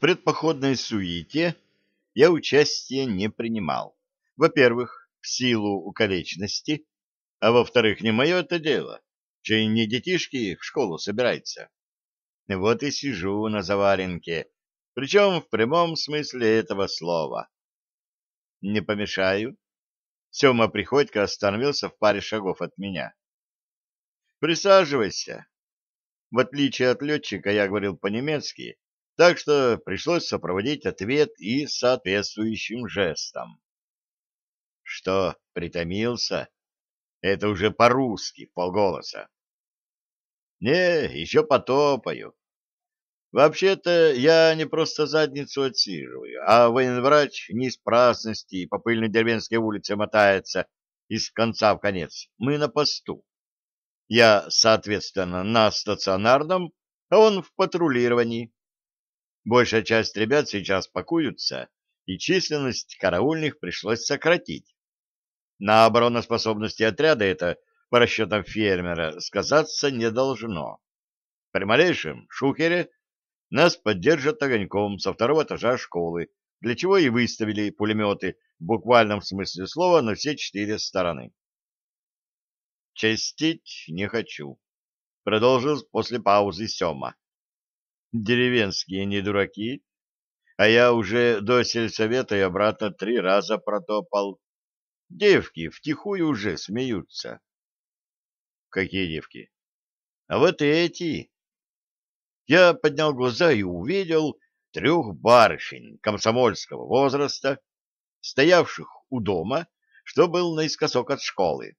Предпоходной суете я участия не принимал. Во-первых, в силу укоречности, а во-вторых, не мое это дело, чей не детишки в школу собирается. Вот и сижу на заваренке, причем в прямом смысле этого слова. Не помешаю? Сема Приходько остановился в паре шагов от меня. Присаживайся. В отличие от летчика, я говорил по-немецки, так что пришлось сопроводить ответ и соответствующим жестом. Что, притомился? Это уже по-русски, полголоса. Не, еще потопаю. Вообще-то я не просто задницу отсиживаю, а военврач не из праздности по пыльной деревенской улице мотается из конца в конец. Мы на посту. Я, соответственно, на стационарном, а он в патрулировании. Большая часть ребят сейчас пакуются, и численность караульных пришлось сократить. На обороноспособности отряда это, по расчетам фермера, сказаться не должно. При малейшем шухере нас поддержат огоньком со второго этажа школы, для чего и выставили пулеметы в буквальном смысле слова на все четыре стороны. Честить не хочу, продолжил после паузы Сема. Деревенские не дураки, а я уже до сельсовета и обратно три раза протопал. Девки втихую уже смеются. Какие девки? А вот эти. Я поднял глаза и увидел трех барышень комсомольского возраста, стоявших у дома, что был наискосок от школы.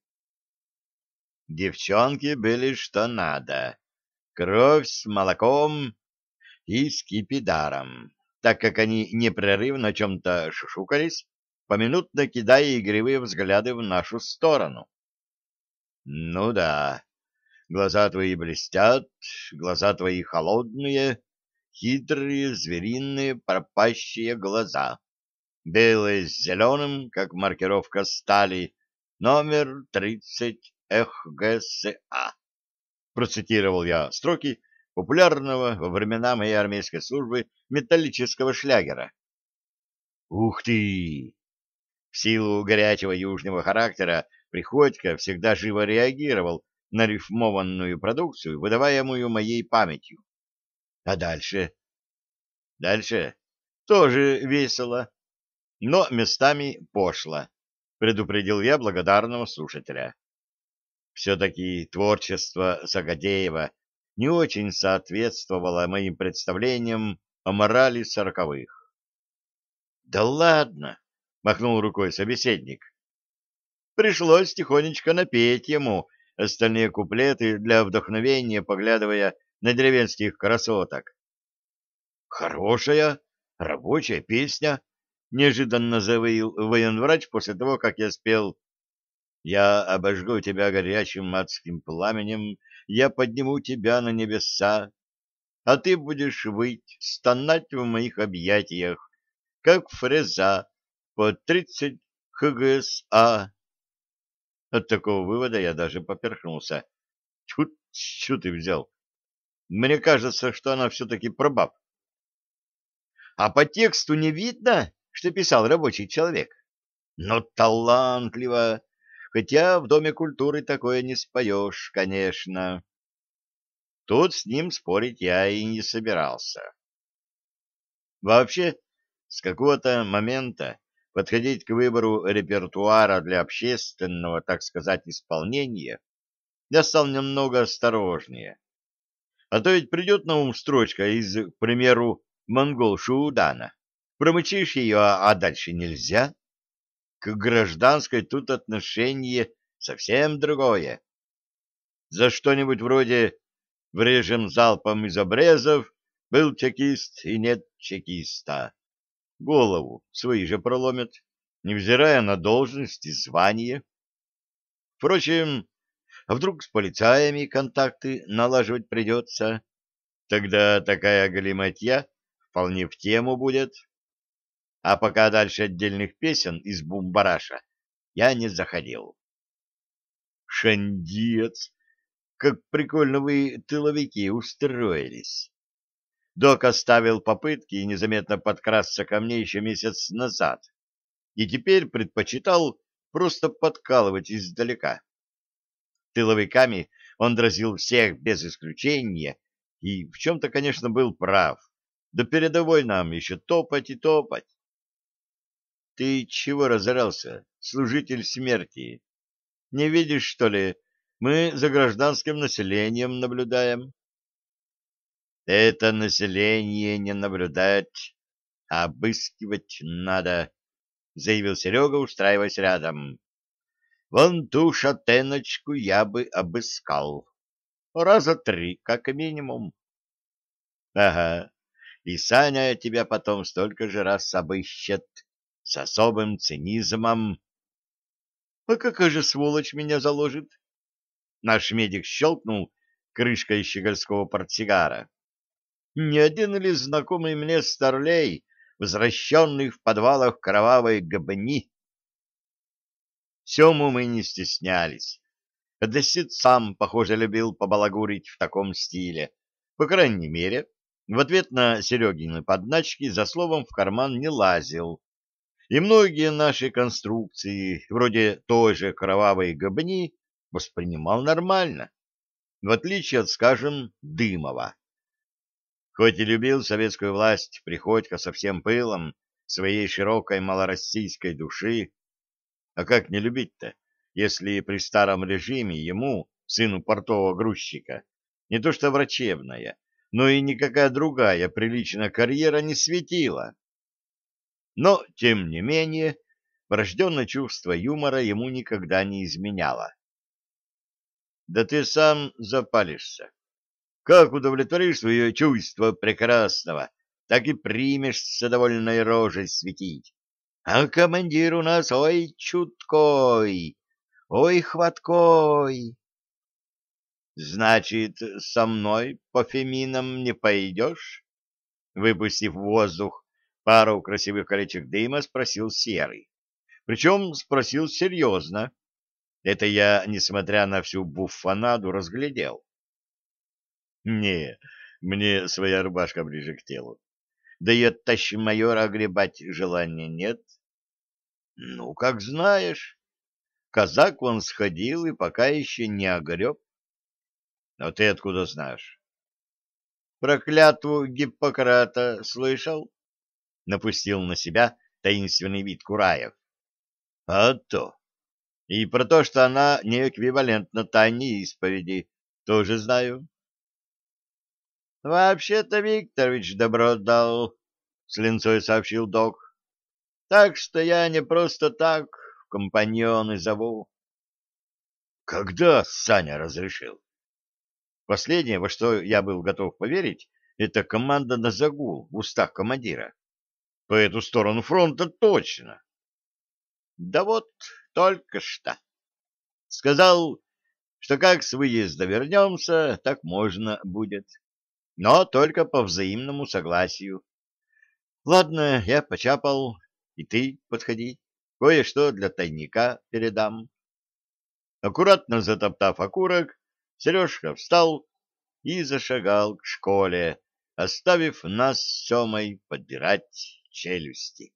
Девчонки были что надо. Кровь с молоком и скипидаром, так как они непрерывно о чем-то шушукались, поминутно кидая игривые взгляды в нашу сторону. Ну да, глаза твои блестят, глаза твои холодные, хитрые, звериные, пропащие глаза. Белые с зеленым, как маркировка стали, номер тридцать ХГСА. Процитировал я строки популярного во времена моей армейской службы металлического шлягера. Ух ты! В силу горячего южного характера Приходько всегда живо реагировал на рифмованную продукцию, выдаваемую моей памятью. А дальше? Дальше тоже весело, но местами пошло, предупредил я благодарного слушателя. Все-таки творчество Сагадеева не очень соответствовало моим представлениям о морали сороковых. — Да ладно! — махнул рукой собеседник. Пришлось тихонечко напеть ему остальные куплеты для вдохновения, поглядывая на деревенских красоток. — Хорошая, рабочая песня, — неожиданно заявил военврач после того, как я спел я обожгу тебя горячим адским пламенем, я подниму тебя на небеса, а ты будешь выть, стонать в моих объятиях, как фреза под тридцать ХГСА. От такого вывода я даже поперхнулся. Чуть, что ты взял? Мне кажется, что она все-таки пробаб. А по тексту не видно, что писал рабочий человек. Но талантливо, хотя в Доме культуры такое не споешь, конечно. Тут с ним спорить я и не собирался. Вообще, с какого-то момента подходить к выбору репертуара для общественного, так сказать, исполнения я стал немного осторожнее. А то ведь придет на ум строчка из, к примеру, «Монгол Шуудана». Промычишь ее, а дальше нельзя к гражданской тут отношение совсем другое. За что-нибудь вроде «врежем залпом из обрезов», «был чекист и нет чекиста». Голову свои же проломят, невзирая на должность и звание. Впрочем, а вдруг с полицаями контакты налаживать придется? Тогда такая галиматья вполне в тему будет а пока дальше отдельных песен из бумбараша я не заходил. Шандец, как прикольно вы, тыловики, устроились. Док оставил попытки незаметно подкрасться ко мне еще месяц назад и теперь предпочитал просто подкалывать издалека. Тыловиками он дразил всех без исключения и в чем-то, конечно, был прав. До передовой нам еще топать и топать. Ты чего разорался, служитель смерти? Не видишь, что ли, мы за гражданским населением наблюдаем? Это население не наблюдать, а обыскивать надо, — заявил Серега, устраиваясь рядом. Вон ту шатеночку я бы обыскал. Раза три, как минимум. Ага, и Саня тебя потом столько же раз обыщет, с особым цинизмом. А какая же сволочь меня заложит? Наш медик щелкнул крышкой щегольского портсигара. Не один ли знакомый мне старлей, возвращенный в подвалах кровавой гобни? Сему мы не стеснялись. Одессит сам, похоже, любил побалагурить в таком стиле. По крайней мере, в ответ на Серегины подначки за словом в карман не лазил. И многие наши конструкции, вроде той же кровавой гобни, воспринимал нормально, в отличие от, скажем, Дымова. Хоть и любил советскую власть Приходько со всем пылом своей широкой малороссийской души, а как не любить-то, если при старом режиме ему, сыну портового грузчика, не то что врачебная, но и никакая другая приличная карьера не светила. Но, тем не менее, врожденное чувство юмора ему никогда не изменяло. Да ты сам запалишься. Как удовлетворишь свое чувство прекрасного, так и примешься довольной рожей светить. А командир у нас ой чуткой, ой хваткой. Значит, со мной по феминам не пойдешь? Выпустив воздух пару красивых колечек дыма, спросил Серый. Причем спросил серьезно. Это я, несмотря на всю буфанаду, разглядел. Не, мне своя рубашка ближе к телу. Да и тащи-майора огребать желания нет. Ну, как знаешь. Казак вон сходил и пока еще не огреб. Но ты откуда знаешь? Про Гиппократа слышал? Напустил на себя таинственный вид Кураев. А то. И про то, что она не эквивалентна тайне исповеди, тоже знаю. Вообще-то Викторович добро дал, с линцой сообщил док. Так что я не просто так в компаньоны зову. Когда Саня разрешил? Последнее, во что я был готов поверить, это команда на загул в устах командира. По эту сторону фронта точно. Да вот, только что. Сказал, что как с выезда вернемся, так можно будет. Но только по взаимному согласию. Ладно, я почапал, и ты подходи. Кое-что для тайника передам. Аккуратно затоптав окурок, Сережка встал и зашагал к школе, оставив нас с Семой подбирать челюсти.